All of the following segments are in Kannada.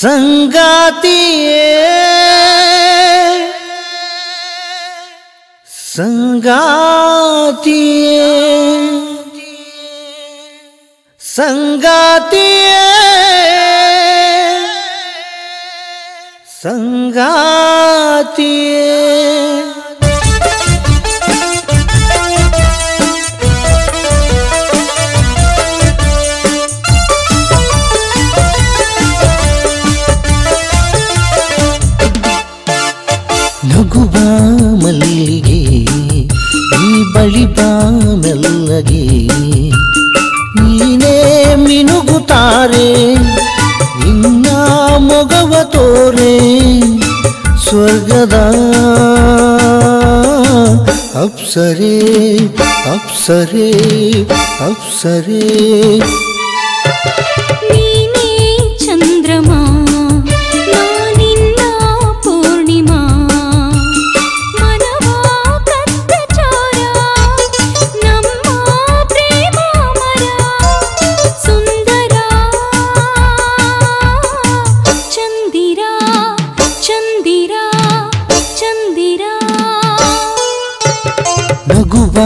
संगातिए संगातिए संगातिए संगातिए ನೀನೇ ಮಿನುಗುತ್ತಾರೆ ನಿನ್ನ ಮೊಗವ ತೋರೆ ಸ್ವರ್ಗದ ಅಪ್ಸರೆ ಅಪ್ಸರೆ ಅಪ್ಸರೆ ನಗುವ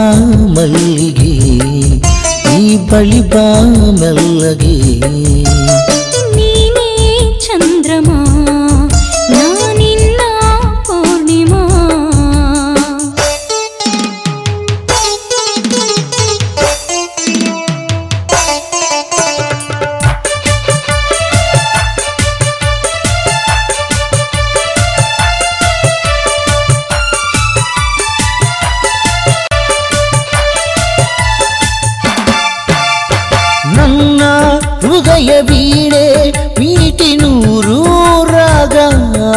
ಮಲ್ಲಿಗೆ ಈ ಬಳಿ ಬಾ ಮೆಲ್ಲಗೆ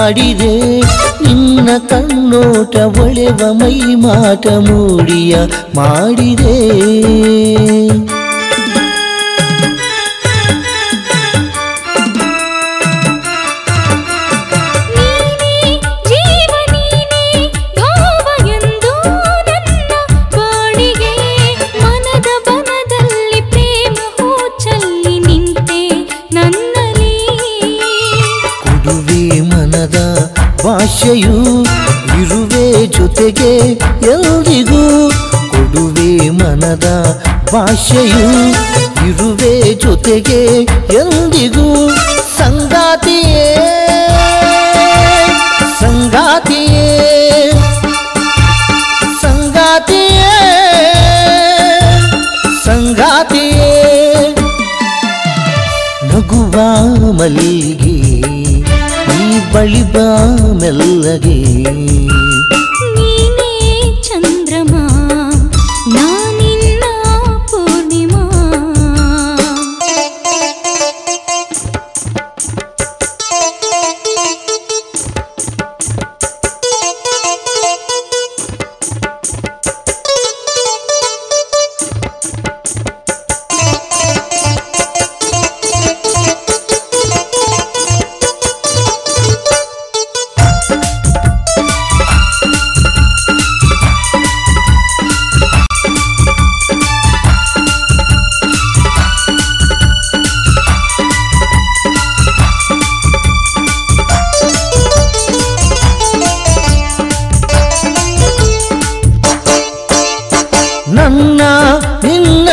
ಆಡಿದೆ ನಿನ್ನ ಕಣ್ಣೋಟ ಒಳೆವ ಮೈ ಮಾಟ ಮೂಡಿಯ ಮಾಡಿದೆ. ಕೊಡುವೆ ಮನದ ಭಾಷೆಯು ಇರುವೆ ಜೊತೆಗೆ ಎಲ್ರಿಗೂ ಕೊಡುವೆ ಮನದ ಭಾಷೆಯು ಇರುವೆ ಜೊತೆಗೆ ಎಂದಿಗೂ ಸಂಗಾತಿಯೇ ಸಂಗಾತಿಯೇ ಸಂಗಾತಿಯೇ ಸಂಗಾತಿಯೇ. ನಗುವ ಮಲ್ಲಿಗೆ ಈ ಬಳಿ ಬಾ ಮೆಲ್ಲಗೆ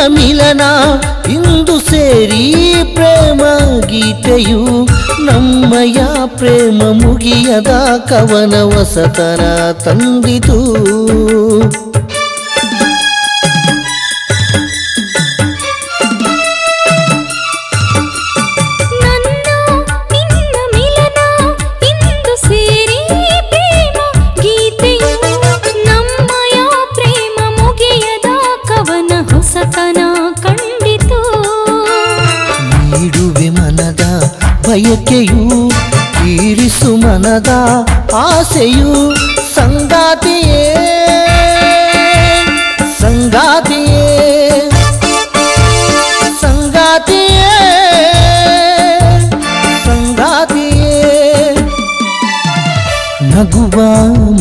ಮಿಲನ ಇಂದು ಸೇರಿ ಪ್ರೇಮ ಗೀತೆಯು ನಮ್ಮಯ ಪ್ರೇಮ ಮುಗಿಯದ ಕವನ ವಸತನ ತಂದಿತು. ಬಯಕೆಯು ಈರಿಸು ಮನದ ಆಸೆಯು ಸಂಗಾತಿಯೇ ಸಂಗಾತಿಯೇ ಸಂಗಾತಿಯೇ. ನಗುವ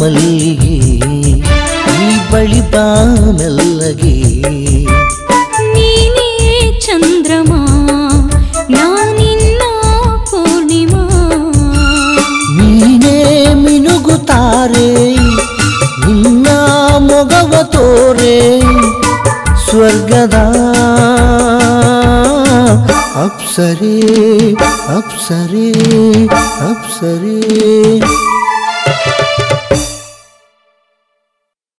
ಮಲ್ಲಿಗೆ ಈ ಬಳಿ ಬಾ. गदा। अप्सरे अप्सरे अप्सरे।